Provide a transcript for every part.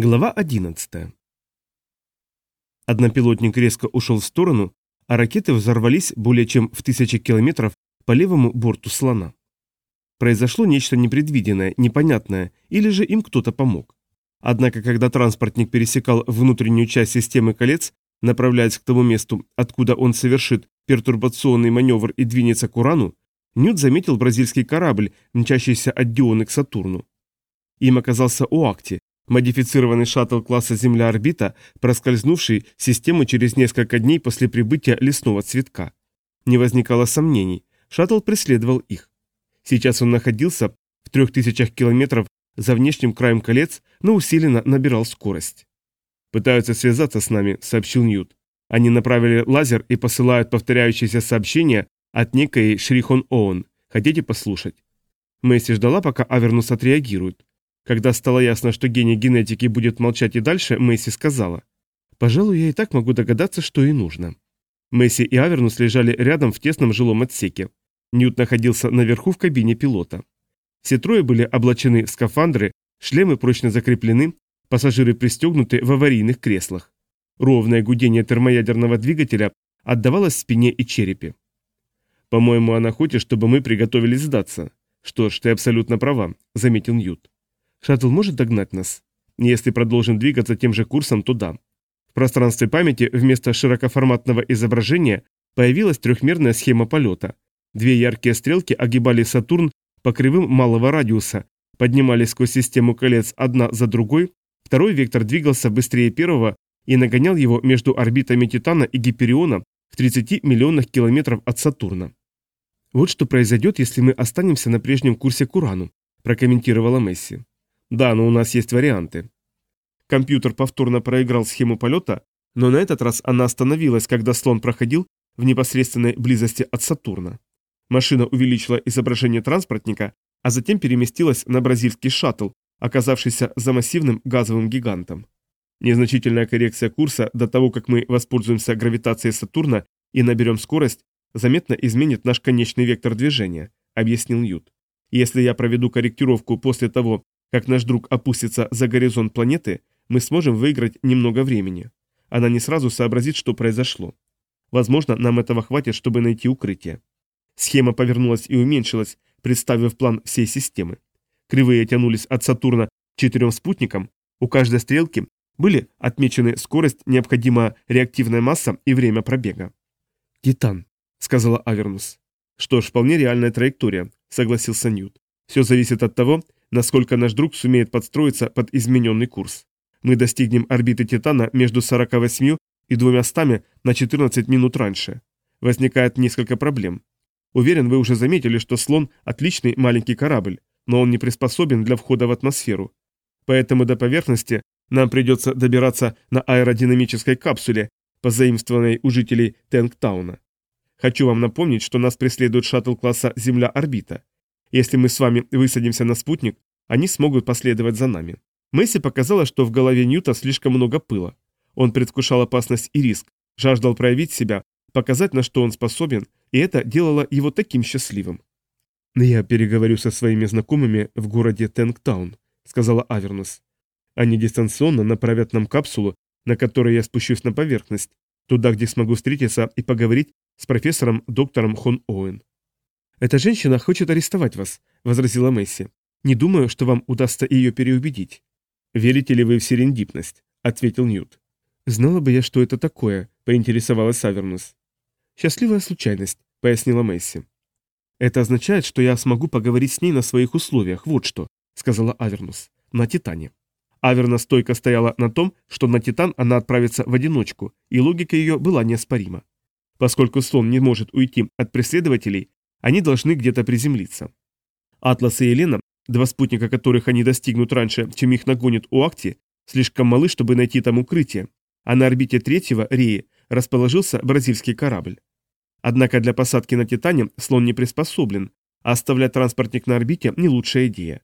Глава 11. Однопилотник резко ушел в сторону, а ракеты взорвались более чем в тысячи километров по левому борту слона. Произошло нечто непредвиденное, непонятное, или же им кто-то помог. Однако, когда транспортник пересекал внутреннюю часть системы колец, направляясь к тому месту, откуда он совершит пертурбационный маневр и двинется к Урану, Ньют заметил бразильский корабль, мчащийся от Дионы к Сатурну. Им оказался Уакти, Модифицированный шаттл класса Земля-орбита, проскользнувший систему через несколько дней после прибытия лесного цветка. Не возникало сомнений, шаттл преследовал их. Сейчас он находился в трех тысячах километров за внешним краем колец, но усиленно набирал скорость. «Пытаются связаться с нами», — сообщил Ньют. «Они направили лазер и посылают повторяющиеся сообщения от некой Шрихон Оон. Хотите послушать?» Месси ждала, пока Авернус отреагирует. Когда стало ясно, что гений генетики будет молчать и дальше, Мэйси сказала. «Пожалуй, я и так могу догадаться, что и нужно». Месси и Авернус лежали рядом в тесном жилом отсеке. Ньют находился наверху в кабине пилота. Все трое были облачены в скафандры, шлемы прочно закреплены, пассажиры пристегнуты в аварийных креслах. Ровное гудение термоядерного двигателя отдавалось спине и черепе. «По-моему, она хочет, чтобы мы приготовились сдаться». «Что ж, ты абсолютно права», — заметил Ньют. Шаттл может догнать нас? Если продолжим двигаться тем же курсом, то да. В пространстве памяти вместо широкоформатного изображения появилась трехмерная схема полета. Две яркие стрелки огибали Сатурн по кривым малого радиуса, поднимались сквозь систему колец одна за другой, второй вектор двигался быстрее первого и нагонял его между орбитами Титана и Гипериона в 30 миллионах километров от Сатурна. «Вот что произойдет, если мы останемся на прежнем курсе к Урану», прокомментировала Месси. Да, но у нас есть варианты. Компьютер повторно проиграл схему полета, но на этот раз она остановилась, когда слон проходил в непосредственной близости от Сатурна. Машина увеличила изображение транспортника, а затем переместилась на бразильский шаттл, оказавшийся за массивным газовым гигантом. Незначительная коррекция курса до того, как мы воспользуемся гравитацией Сатурна и наберем скорость, заметно изменит наш конечный вектор движения, объяснил Ют. Если я проведу корректировку после того, как наш друг опустится за горизонт планеты, мы сможем выиграть немного времени. Она не сразу сообразит, что произошло. Возможно, нам этого хватит, чтобы найти укрытие. Схема повернулась и уменьшилась, представив план всей системы. Кривые тянулись от Сатурна к четырем спутникам, у каждой стрелки были отмечены скорость, необходимая реактивная масса и время пробега. «Титан», — сказала Авернус. «Что ж, вполне реальная траектория», — согласился Ньют. «Все зависит от того, насколько наш друг сумеет подстроиться под измененный курс. Мы достигнем орбиты Титана между 48 и 200 на 14 минут раньше. Возникает несколько проблем. Уверен, вы уже заметили, что слон – отличный маленький корабль, но он не приспособен для входа в атмосферу. Поэтому до поверхности нам придется добираться на аэродинамической капсуле, позаимствованной у жителей Тенктауна. Хочу вам напомнить, что нас преследует шаттл класса Земля-орбита. Если мы с вами высадимся на спутник, они смогут последовать за нами. Месси показала, что в голове Ньюта слишком много пыла. Он предвкушал опасность и риск, жаждал проявить себя, показать, на что он способен, и это делало его таким счастливым. «Я переговорю со своими знакомыми в городе Тенктаун», — сказала Авернус. «Они дистанционно направят нам капсулу, на которой я спущусь на поверхность, туда, где смогу встретиться и поговорить с профессором доктором Хон Оуэн. «Эта женщина хочет арестовать вас», — возразила Месси. «Не думаю, что вам удастся ее переубедить». «Верите ли вы в серендипность?» — ответил Ньют. «Знала бы я, что это такое», — поинтересовалась Авернус. «Счастливая случайность», — пояснила Месси. «Это означает, что я смогу поговорить с ней на своих условиях, вот что», — сказала Авернус. «На Титане». Аверна стойко стояла на том, что на Титан она отправится в одиночку, и логика ее была неоспорима. Поскольку слон не может уйти от преследователей, они должны где-то приземлиться. Атлас и Елена, два спутника которых они достигнут раньше, чем их нагонит Уакти, слишком малы, чтобы найти там укрытие, а на орбите третьего, Реи, расположился бразильский корабль. Однако для посадки на Титане слон не приспособлен, а оставлять транспортник на орбите не лучшая идея.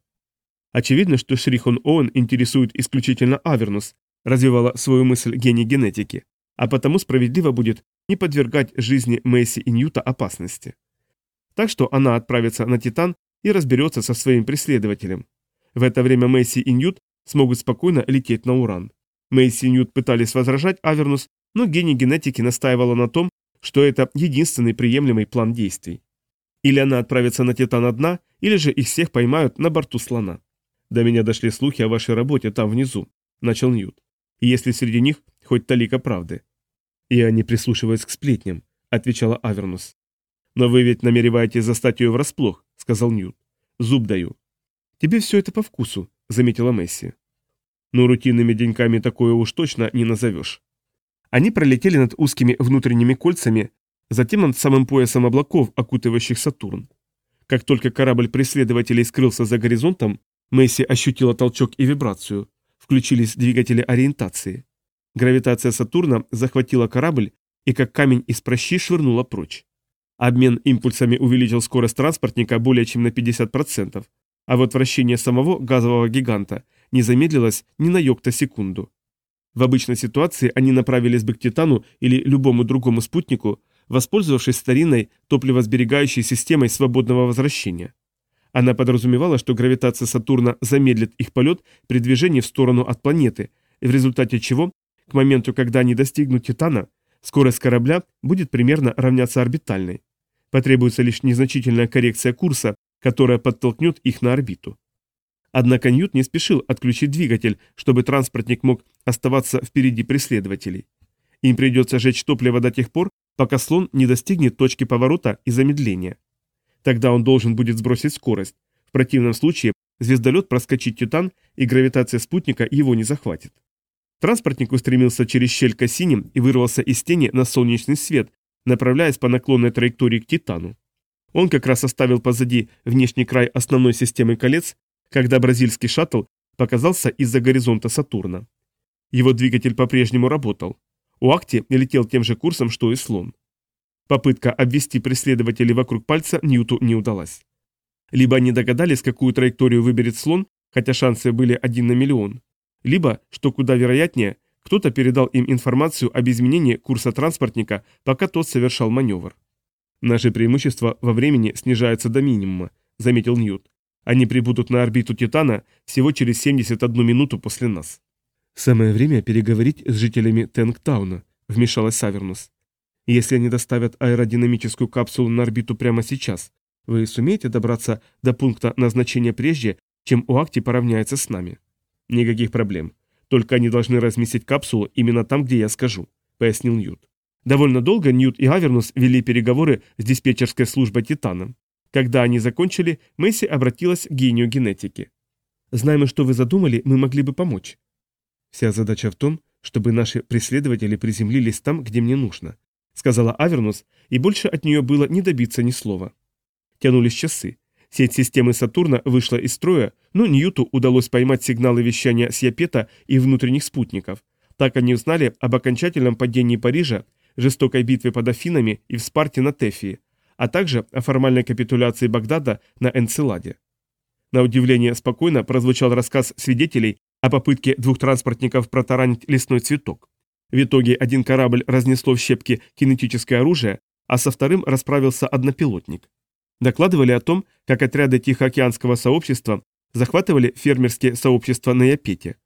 Очевидно, что Шрихон Оуэн интересует исключительно Авернус, развивала свою мысль гений генетики, а потому справедливо будет не подвергать жизни Мэйси и Ньюта опасности. Так что она отправится на Титан и разберется со своим преследователем. В это время Месси и Ньют смогут спокойно лететь на Уран. Мэйси и Ньют пытались возражать Авернус, но гений генетики настаивала на том, что это единственный приемлемый план действий. Или она отправится на Титан одна, или же их всех поймают на борту слона. До меня дошли слухи о вашей работе там внизу, начал Ньют. Если среди них хоть талика правды. И они прислушиваются к сплетням, отвечала Авернус. Но вы ведь намереваетесь застать ее врасплох, сказал Ньют. Зуб даю. Тебе все это по вкусу, заметила Месси. Но рутинными деньками такое уж точно не назовешь. Они пролетели над узкими внутренними кольцами, затем над самым поясом облаков, окутывающих Сатурн. Как только корабль преследователей скрылся за горизонтом, Месси ощутила толчок и вибрацию. Включились двигатели ориентации. Гравитация Сатурна захватила корабль и как камень из прощи швырнула прочь. Обмен импульсами увеличил скорость транспортника более чем на 50%, а вот вращение самого газового гиганта не замедлилось ни на йокта секунду. В обычной ситуации они направились бы к Титану или любому другому спутнику, воспользовавшись старинной топливосберегающей системой свободного возвращения. Она подразумевала, что гравитация Сатурна замедлит их полет при движении в сторону от планеты, в результате чего, к моменту, когда они достигнут Титана, скорость корабля будет примерно равняться орбитальной. Потребуется лишь незначительная коррекция курса, которая подтолкнет их на орбиту. Однако Ньют не спешил отключить двигатель, чтобы транспортник мог оставаться впереди преследователей. Им придется жечь топливо до тех пор, пока слон не достигнет точки поворота и замедления. Тогда он должен будет сбросить скорость. В противном случае звездолет проскочит Титан, и гравитация спутника его не захватит. Транспортник устремился через щель к осиням и вырвался из тени на солнечный свет, направляясь по наклонной траектории к Титану. Он как раз оставил позади внешний край основной системы колец когда бразильский шаттл показался из-за горизонта Сатурна. Его двигатель по-прежнему работал. Уакти летел тем же курсом, что и слон. Попытка обвести преследователей вокруг пальца Ньюту не удалась. Либо они догадались, какую траекторию выберет слон, хотя шансы были один на миллион, либо, что куда вероятнее, кто-то передал им информацию об изменении курса транспортника, пока тот совершал маневр. «Наше преимущество во времени снижается до минимума», — заметил Ньют. Они прибудут на орбиту Титана всего через 71 минуту после нас. Самое время переговорить с жителями Тенгтауна, вмешалась Савернус. Если они доставят аэродинамическую капсулу на орбиту прямо сейчас, вы сумеете добраться до пункта назначения прежде, чем Уакти поравняется с нами? Никаких проблем. Только они должны разместить капсулу именно там, где я скажу, пояснил Ньют. Довольно долго Ньют и Авернус вели переговоры с диспетчерской службой Титана. Когда они закончили, Месси обратилась к гению генетики. «Знаем, что вы задумали, мы могли бы помочь». «Вся задача в том, чтобы наши преследователи приземлились там, где мне нужно», сказала Авернус, и больше от нее было не добиться ни слова. Тянулись часы. Сеть системы Сатурна вышла из строя, но Ньюту удалось поймать сигналы вещания с Япета и внутренних спутников. Так они узнали об окончательном падении Парижа, жестокой битве под Афинами и в Спарте на Тефии, а также о формальной капитуляции Багдада на Энцеладе. На удивление спокойно прозвучал рассказ свидетелей о попытке двух транспортников протаранить лесной цветок. В итоге один корабль разнесло в щепки кинетическое оружие, а со вторым расправился однопилотник. Докладывали о том, как отряды Тихоокеанского сообщества захватывали фермерские сообщества на Япете.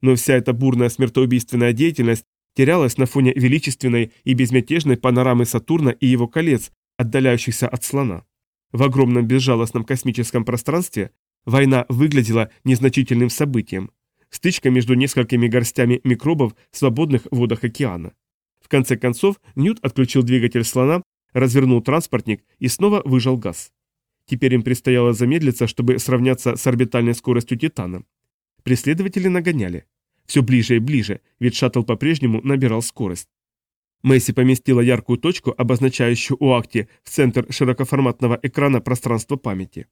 Но вся эта бурная смертоубийственная деятельность терялась на фоне величественной и безмятежной панорамы Сатурна и его колец, отдаляющихся от слона. В огромном безжалостном космическом пространстве война выглядела незначительным событием. Стычка между несколькими горстями микробов в свободных водах океана. В конце концов, Ньют отключил двигатель слона, развернул транспортник и снова выжал газ. Теперь им предстояло замедлиться, чтобы сравняться с орбитальной скоростью Титана. Преследователи нагоняли. Все ближе и ближе, ведь шаттл по-прежнему набирал скорость. Месси поместила яркую точку, обозначающую УАКТИ, в центр широкоформатного экрана пространства памяти.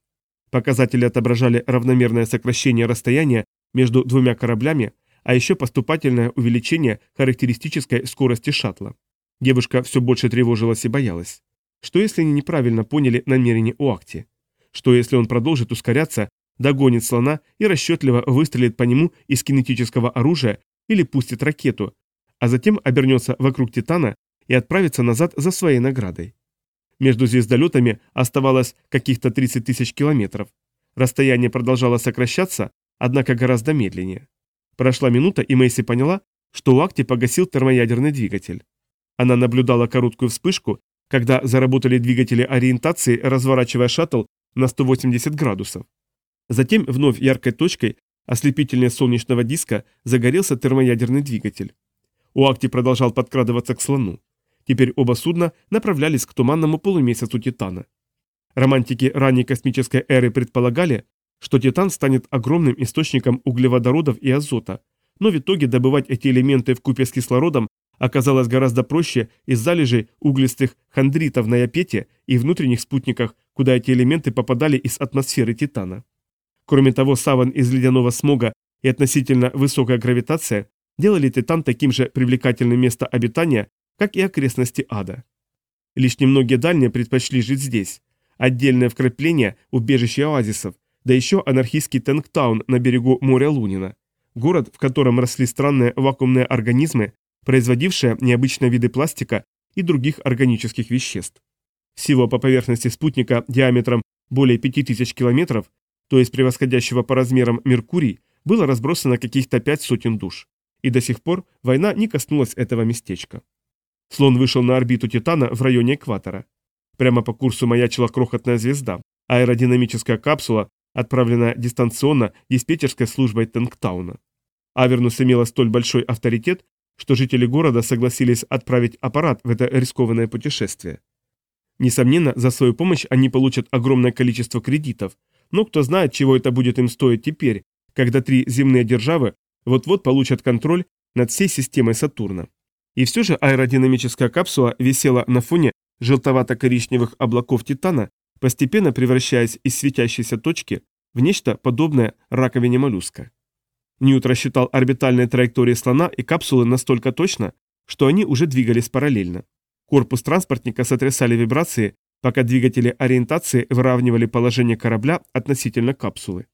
Показатели отображали равномерное сокращение расстояния между двумя кораблями, а еще поступательное увеличение характеристической скорости шаттла. Девушка все больше тревожилась и боялась. Что если они неправильно поняли намерение УАКТИ? Что если он продолжит ускоряться, догонит слона и расчетливо выстрелит по нему из кинетического оружия или пустит ракету, а затем обернется вокруг Титана и отправится назад за своей наградой. Между звездолетами оставалось каких-то 30 тысяч километров. Расстояние продолжало сокращаться, однако гораздо медленнее. Прошла минута, и Мэйси поняла, что у Акти погасил термоядерный двигатель. Она наблюдала короткую вспышку, когда заработали двигатели ориентации, разворачивая шаттл на 180 градусов. Затем вновь яркой точкой ослепительнее солнечного диска загорелся термоядерный двигатель. Уакти продолжал подкрадываться к слону. Теперь оба судна направлялись к туманному полумесяцу Титана. Романтики ранней космической эры предполагали, что Титан станет огромным источником углеводородов и азота, но в итоге добывать эти элементы в купе с кислородом оказалось гораздо проще из залежей углистых хондритов на Япете и внутренних спутниках, куда эти элементы попадали из атмосферы Титана. Кроме того, саван из ледяного смога и относительно высокая гравитация делали Титан таким же привлекательным место обитания, как и окрестности ада. Лишь немногие дальние предпочли жить здесь. Отдельное вкрапление, убежище оазисов, да еще анархистский Тэнктаун на берегу моря Лунина. Город, в котором росли странные вакуумные организмы, производившие необычные виды пластика и других органических веществ. Всего по поверхности спутника диаметром более 5000 километров, то есть превосходящего по размерам Меркурий, было разбросано каких-то пять сотен душ. И до сих пор война не коснулась этого местечка. Слон вышел на орбиту Титана в районе экватора. Прямо по курсу маячила крохотная звезда, аэродинамическая капсула, отправленная дистанционно диспетчерской службой Тенктауна. Авернус имела столь большой авторитет, что жители города согласились отправить аппарат в это рискованное путешествие. Несомненно, за свою помощь они получат огромное количество кредитов, но кто знает, чего это будет им стоить теперь, когда три земные державы вот-вот получат контроль над всей системой Сатурна. И все же аэродинамическая капсула висела на фоне желтовато-коричневых облаков Титана, постепенно превращаясь из светящейся точки в нечто подобное раковине моллюска. Ньют рассчитал орбитальные траектории слона и капсулы настолько точно, что они уже двигались параллельно. Корпус транспортника сотрясали вибрации, пока двигатели ориентации выравнивали положение корабля относительно капсулы.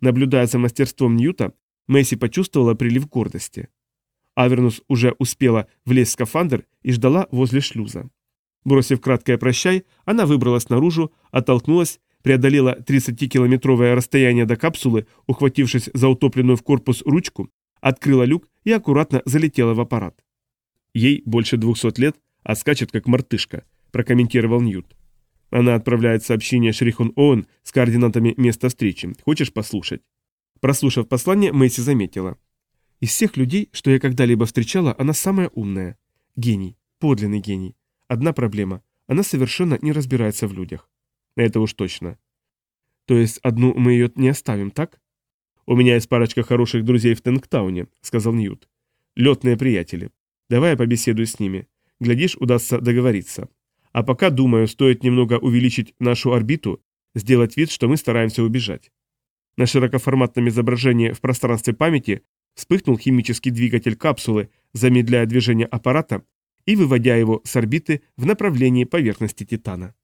Наблюдая за мастерством Ньюта, Месси почувствовала прилив гордости. Авернус уже успела влезть в скафандр и ждала возле шлюза. Бросив краткое прощай, она выбралась наружу, оттолкнулась преодолела 30-километровое расстояние до капсулы, ухватившись за утопленную в корпус ручку, открыла люк и аккуратно залетела в аппарат. Ей больше 200 лет, а скачет как мартышка, прокомментировал Ньют. Она отправляет сообщение Шрихон Оуэн с координатами места встречи. Хочешь послушать? Прослушав послание, Мэйси заметила. Из всех людей, что я когда-либо встречала, она самая умная. Гений. Подлинный гений. Одна проблема. Она совершенно не разбирается в людях. Это уж точно. То есть одну мы ее не оставим, так? У меня есть парочка хороших друзей в Тенктауне, сказал Ньют. Летные приятели. Давай я побеседую с ними. Глядишь, удастся договориться. А пока, думаю, стоит немного увеличить нашу орбиту, сделать вид, что мы стараемся убежать. На широкоформатном изображении в пространстве памяти вспыхнул химический двигатель капсулы, замедляя движение аппарата и выводя его с орбиты в направлении поверхности Титана.